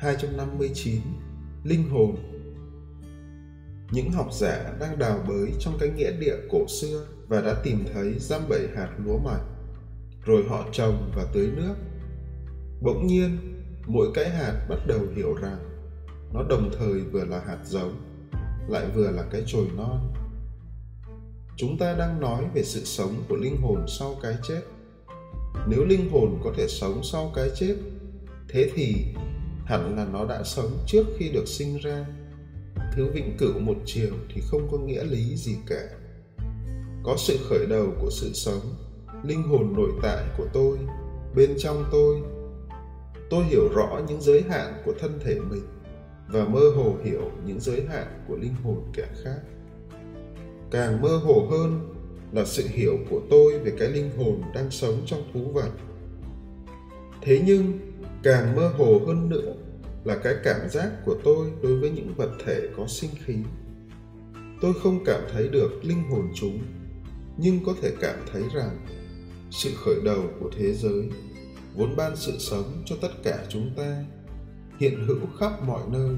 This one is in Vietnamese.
259 Linh hồn Những học giả đang đào bới trong cái nghĩa địa cổ xưa và đã tìm thấy giam bảy hạt lúa mạch, rồi họ trồng và tưới nước. Bỗng nhiên, mỗi cái hạt bắt đầu hiểu rằng nó đồng thời vừa là hạt giống, lại vừa là cái chồi non. Chúng ta đang nói về sự sống của linh hồn sau cái chết. Nếu linh hồn có thể sống sau cái chết, thế thì hẳn là nó đã sống trước khi được sinh ra. Thứ vĩnh cửu một chiều thì không có nghĩa lý gì cả. Có sự khởi đầu của sự sống, linh hồn nội tại của tôi, bên trong tôi. Tôi hiểu rõ những giới hạn của thân thể mình và mơ hồ hiểu những giới hạn của linh hồn kẻ khác. Càng mơ hồ hơn là sự hiểu của tôi về cái linh hồn đang sống trong thú vật. Thế nhưng càng mơ hồ hơn nữa là cái cảm giác của tôi đối với những vật thể có sinh khí. Tôi không cảm thấy được linh hồn chúng, nhưng có thể cảm thấy rằng sự khởi đầu của thế giới vốn ban sự sống cho tất cả chúng ta hiện hữu khắp mọi nơi.